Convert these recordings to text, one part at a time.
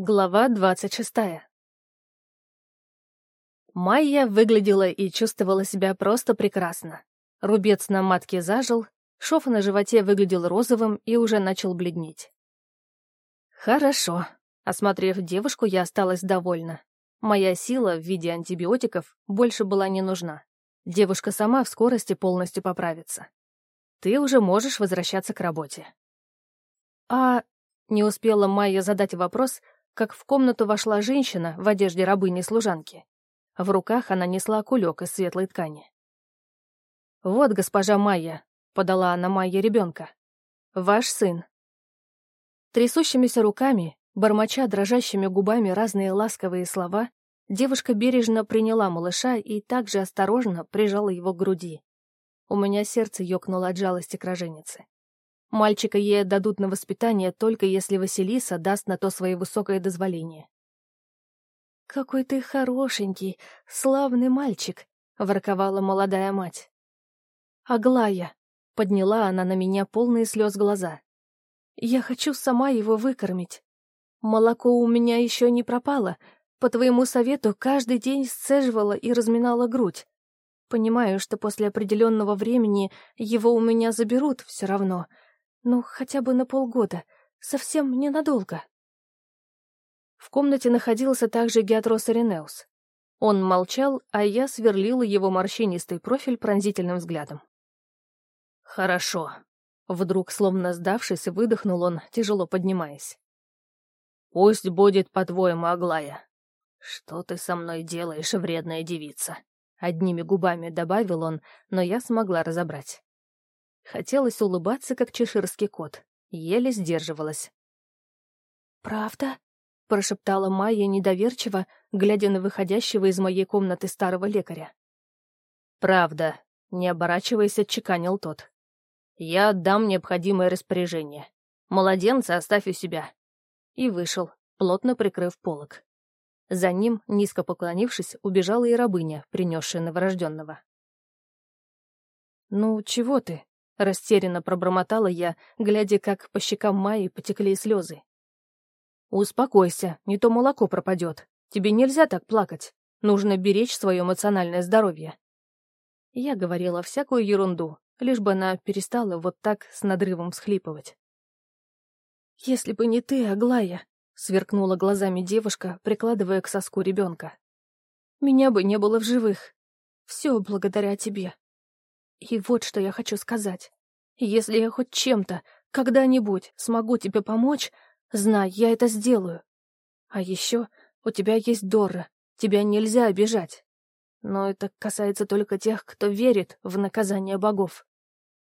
Глава двадцать шестая. Майя выглядела и чувствовала себя просто прекрасно. Рубец на матке зажил, шов на животе выглядел розовым и уже начал бледнеть. Хорошо. Осмотрев девушку, я осталась довольна. Моя сила в виде антибиотиков больше была не нужна. Девушка сама в скорости полностью поправится. Ты уже можешь возвращаться к работе. А не успела Майя задать вопрос, как в комнату вошла женщина в одежде рабыни-служанки. В руках она несла кулек из светлой ткани. «Вот, госпожа Майя», — подала она Майе ребенка. «Ваш сын». Трясущимися руками, бормоча дрожащими губами разные ласковые слова, девушка бережно приняла малыша и также осторожно прижала его к груди. У меня сердце ёкнуло от жалости к роженице. Мальчика ей отдадут на воспитание только если Василиса даст на то свое высокое дозволение. «Какой ты хорошенький, славный мальчик», — ворковала молодая мать. «Аглая», — подняла она на меня полные слез глаза. «Я хочу сама его выкормить. Молоко у меня еще не пропало. По твоему совету каждый день сцеживала и разминала грудь. Понимаю, что после определенного времени его у меня заберут все равно, — ну, хотя бы на полгода. Совсем ненадолго. В комнате находился также Геатрос Иринеус. Он молчал, а я сверлила его морщинистый профиль пронзительным взглядом. «Хорошо». Вдруг, словно сдавшись, выдохнул он, тяжело поднимаясь. «Пусть будет по-твоему, Аглая. Что ты со мной делаешь, вредная девица?» Одними губами добавил он, но я смогла разобрать. Хотелось улыбаться, как чеширский кот. Еле сдерживалась. «Правда?» — прошептала Майя недоверчиво, глядя на выходящего из моей комнаты старого лекаря. «Правда», — не оборачиваясь, отчеканил тот. «Я отдам необходимое распоряжение. Младенца оставь у себя». И вышел, плотно прикрыв полок. За ним, низко поклонившись, убежала и рабыня, принесшая новорожденного. «Ну, чего ты?» Растерянно пробормотала я, глядя, как по щекам Майи потекли слезы. «Успокойся, не то молоко пропадет. Тебе нельзя так плакать. Нужно беречь свое эмоциональное здоровье». Я говорила всякую ерунду, лишь бы она перестала вот так с надрывом всхлипывать. «Если бы не ты, Аглая», — сверкнула глазами девушка, прикладывая к соску ребенка. «Меня бы не было в живых. Все благодаря тебе». И вот что я хочу сказать. Если я хоть чем-то, когда-нибудь смогу тебе помочь, знай, я это сделаю. А еще у тебя есть Дора, тебя нельзя обижать. Но это касается только тех, кто верит в наказание богов.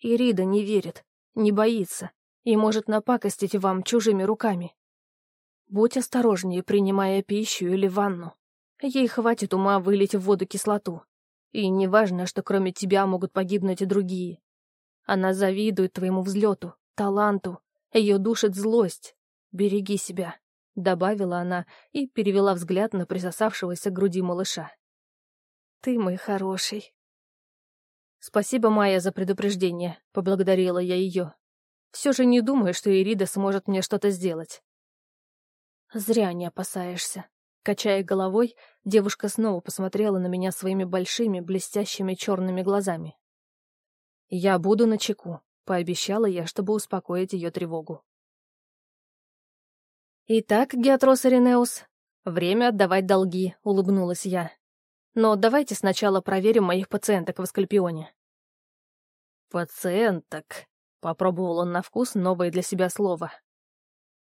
Ирида не верит, не боится и может напакостить вам чужими руками. Будь осторожнее, принимая пищу или ванну. Ей хватит ума вылить в воду кислоту. И неважно, что кроме тебя могут погибнуть и другие. Она завидует твоему взлету, таланту, ее душит злость. Береги себя, — добавила она и перевела взгляд на присосавшегося к груди малыша. Ты мой хороший. Спасибо, Майя, за предупреждение, — поблагодарила я ее. Все же не думаю, что Ирида сможет мне что-то сделать. Зря не опасаешься. Качая головой, девушка снова посмотрела на меня своими большими, блестящими черными глазами. «Я буду на чеку», — пообещала я, чтобы успокоить ее тревогу. «Итак, Геатрос Иринеус, время отдавать долги», — улыбнулась я. «Но давайте сначала проверим моих пациенток в Аскальпионе». «Пациенток», — попробовал он на вкус новое для себя слово.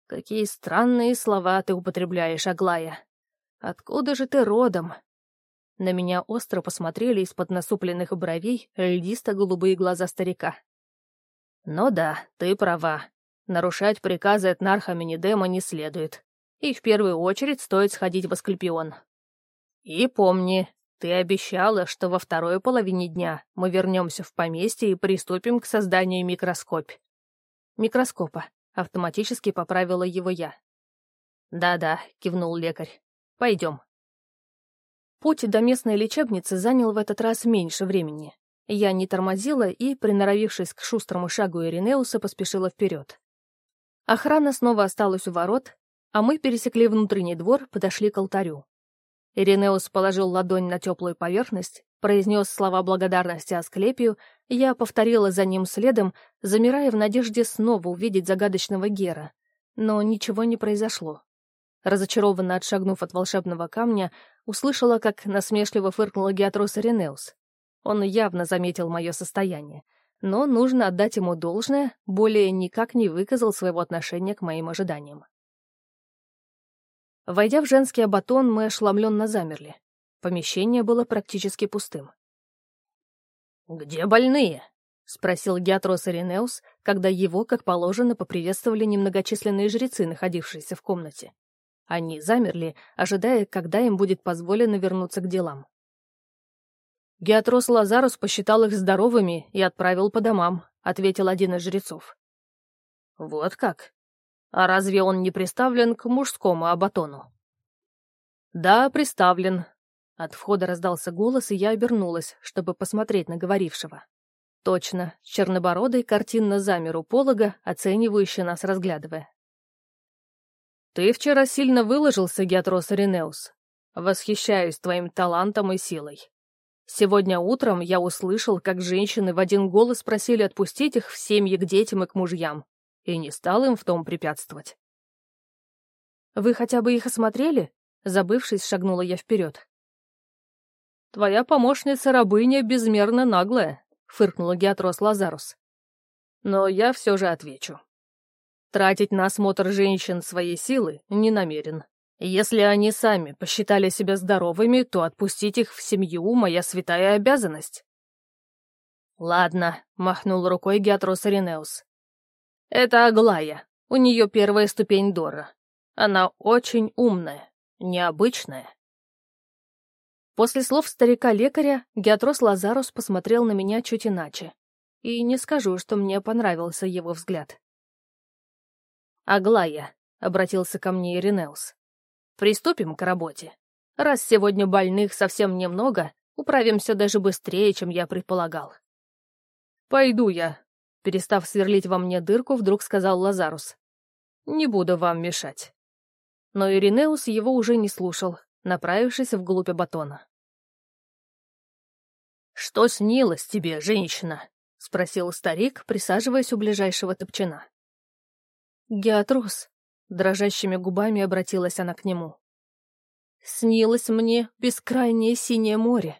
«Какие странные слова ты употребляешь, Аглая. Откуда же ты родом?» На меня остро посмотрели из-под насупленных бровей льдисто-голубые глаза старика. «Ну да, ты права. Нарушать приказы от Нарха Минидема не следует. И в первую очередь стоит сходить в Аскальпион. И помни, ты обещала, что во второй половине дня мы вернемся в поместье и приступим к созданию микроскоп. Микроскопа. Автоматически поправила его я. «Да-да», — кивнул лекарь. Пойдем. Путь до местной лечебницы занял в этот раз меньше времени. Я не тормозила и, приноровившись к шустрому шагу Иринеуса, поспешила вперед. Охрана снова осталась у ворот, а мы пересекли внутренний двор, подошли к алтарю. Иринеус положил ладонь на теплую поверхность, произнес слова благодарности Асклепию, я повторила за ним следом, замирая в надежде снова увидеть загадочного Гера. Но ничего не произошло. Разочарованно отшагнув от волшебного камня, услышала, как насмешливо фыркнула Геатрос Иринеус. Он явно заметил мое состояние, но нужно отдать ему должное, более никак не выказал своего отношения к моим ожиданиям. Войдя в женский абатон, мы ошеломленно замерли. Помещение было практически пустым. «Где больные?» — спросил Геатрос Иринеус, когда его, как положено, поприветствовали немногочисленные жрецы, находившиеся в комнате. Они замерли, ожидая, когда им будет позволено вернуться к делам. «Геатрос Лазарус посчитал их здоровыми и отправил по домам», — ответил один из жрецов. «Вот как? А разве он не приставлен к мужскому абатону? Да, приставлен. От входа раздался голос, и я обернулась, чтобы посмотреть на говорившего. Точно, чернобородый картинно замер у полога, оценивающий нас разглядывая. «Ты вчера сильно выложился, Геатрос Аринеус. Восхищаюсь твоим талантом и силой. Сегодня утром я услышал, как женщины в один голос просили отпустить их в семьи к детям и к мужьям и не стал им в том препятствовать. «Вы хотя бы их осмотрели?» Забывшись, шагнула я вперед. «Твоя помощница-рабыня безмерно наглая», — фыркнула Геатрос Лазарус. «Но я все же отвечу. Тратить на осмотр женщин своей силы не намерен. Если они сами посчитали себя здоровыми, то отпустить их в семью — моя святая обязанность». «Ладно», — махнул рукой Геатрос Аринеус. Это Аглая. У нее первая ступень Дора. Она очень умная, необычная. После слов старика-лекаря Геатрос Лазарус посмотрел на меня чуть иначе. И не скажу, что мне понравился его взгляд. «Аглая», — обратился ко мне Иринеус, — «приступим к работе. Раз сегодня больных совсем немного, управимся даже быстрее, чем я предполагал». «Пойду я», Перестав сверлить во мне дырку, вдруг сказал Лазарус. «Не буду вам мешать». Но Иринеус его уже не слушал, направившись вглубь батона. «Что снилось тебе, женщина?» — спросил старик, присаживаясь у ближайшего топчина. «Геатрус», — дрожащими губами обратилась она к нему. «Снилось мне бескрайнее синее море.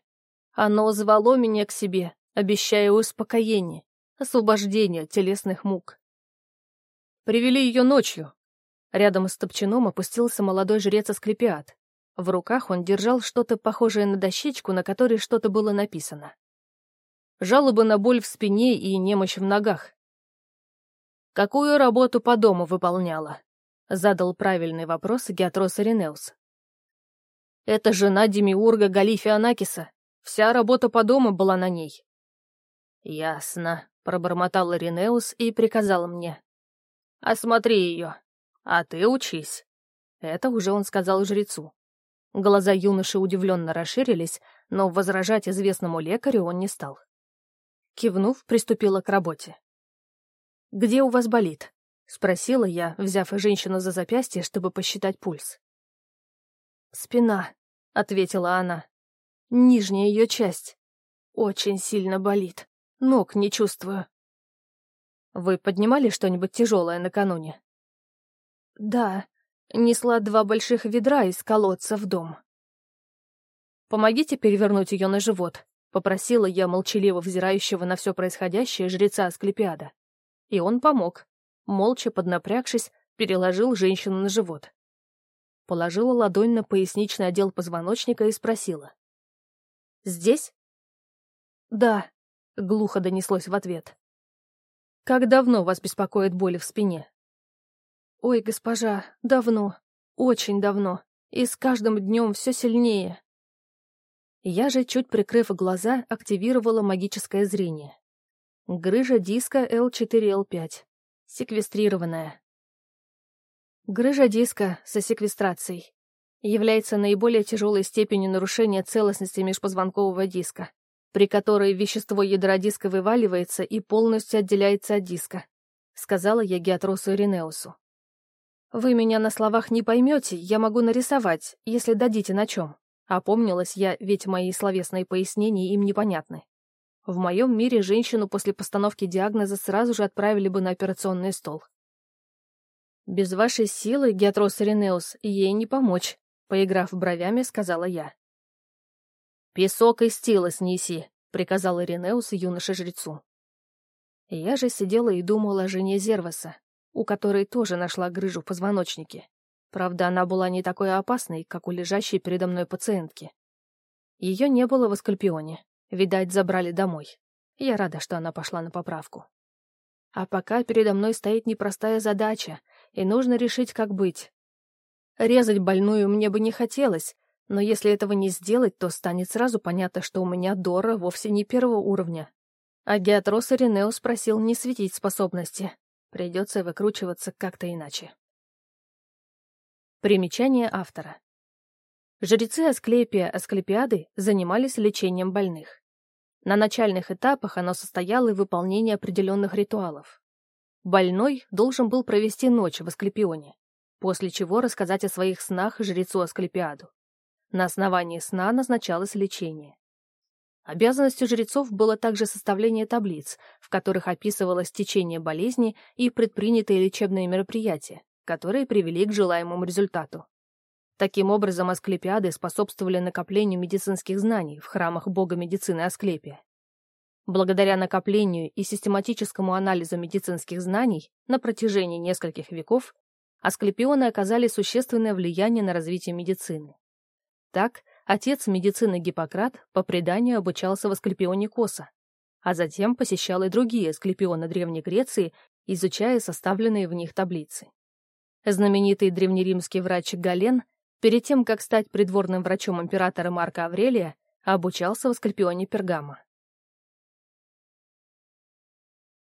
Оно звало меня к себе, обещая успокоение освобождение телесных мук. Привели ее ночью. Рядом с топчаном опустился молодой жрец Асклепиад. В руках он держал что-то похожее на дощечку, на которой что-то было написано. Жалобы на боль в спине и немощь в ногах. «Какую работу по дому выполняла?» — задал правильный вопрос Геатрос Иринеус. «Это жена Демиурга Галифия Анакиса. Вся работа по дому была на ней». «Ясно», Пробормотал Ринеус и приказал мне. «Осмотри ее, а ты учись». Это уже он сказал жрецу. Глаза юноши удивленно расширились, но возражать известному лекарю он не стал. Кивнув, приступила к работе. «Где у вас болит?» — спросила я, взяв женщину за запястье, чтобы посчитать пульс. «Спина», — ответила она. «Нижняя ее часть. Очень сильно болит». Ног не чувствую. Вы поднимали что-нибудь тяжелое накануне? Да, несла два больших ведра из колодца в дом. Помогите перевернуть ее на живот, попросила я молчаливо взирающего на все происходящее жреца Асклепиада. И он помог. Молча поднапрягшись, переложил женщину на живот. Положила ладонь на поясничный отдел позвоночника и спросила. «Здесь?» «Да», — глухо донеслось в ответ. «Как давно вас беспокоит боль в спине?» «Ой, госпожа, давно, очень давно, и с каждым днем все сильнее». Я же, чуть прикрыв глаза, активировала магическое зрение. Грыжа диска L4-L5. Секвестрированная. Грыжа диска со секвестрацией является наиболее тяжелой степенью нарушения целостности межпозвонкового диска при которой вещество ядра диска вываливается и полностью отделяется от диска», — сказала я Геатросу Иринеусу. «Вы меня на словах не поймете, я могу нарисовать, если дадите на чем». Опомнилась я, ведь мои словесные пояснения им непонятны. В моем мире женщину после постановки диагноза сразу же отправили бы на операционный стол. «Без вашей силы, Геатрос Иринеус, ей не помочь», — поиграв бровями, сказала я. «Песок из тела снеси», — приказал Иринеус юноше-жрецу. Я же сидела и думала о жене Зерваса, у которой тоже нашла грыжу в позвоночнике. Правда, она была не такой опасной, как у лежащей передо мной пациентки. Ее не было в Аскальпионе. Видать, забрали домой. Я рада, что она пошла на поправку. А пока передо мной стоит непростая задача, и нужно решить, как быть. Резать больную мне бы не хотелось, но если этого не сделать, то станет сразу понятно, что у меня Дора вовсе не первого уровня. А Геатрос Иринеус просил не светить способности. Придется выкручиваться как-то иначе. Примечание автора. Жрецы Асклепия Асклепиады занимались лечением больных. На начальных этапах оно состояло из выполнения определенных ритуалов. Больной должен был провести ночь в Асклепионе, после чего рассказать о своих снах жрецу Асклепиаду. На основании сна назначалось лечение. Обязанностью жрецов было также составление таблиц, в которых описывалось течение болезни и предпринятые лечебные мероприятия, которые привели к желаемому результату. Таким образом, Асклепиады способствовали накоплению медицинских знаний в храмах бога медицины Асклепия. Благодаря накоплению и систематическому анализу медицинских знаний на протяжении нескольких веков Асклепионы оказали существенное влияние на развитие медицины. Так, отец медицины Гиппократ по преданию обучался в Асклепионе Коса, а затем посещал и другие Асклепионы Древней Греции, изучая составленные в них таблицы. Знаменитый древнеримский врач Гален, перед тем, как стать придворным врачом императора Марка Аврелия, обучался в Аскальпионе Пергама.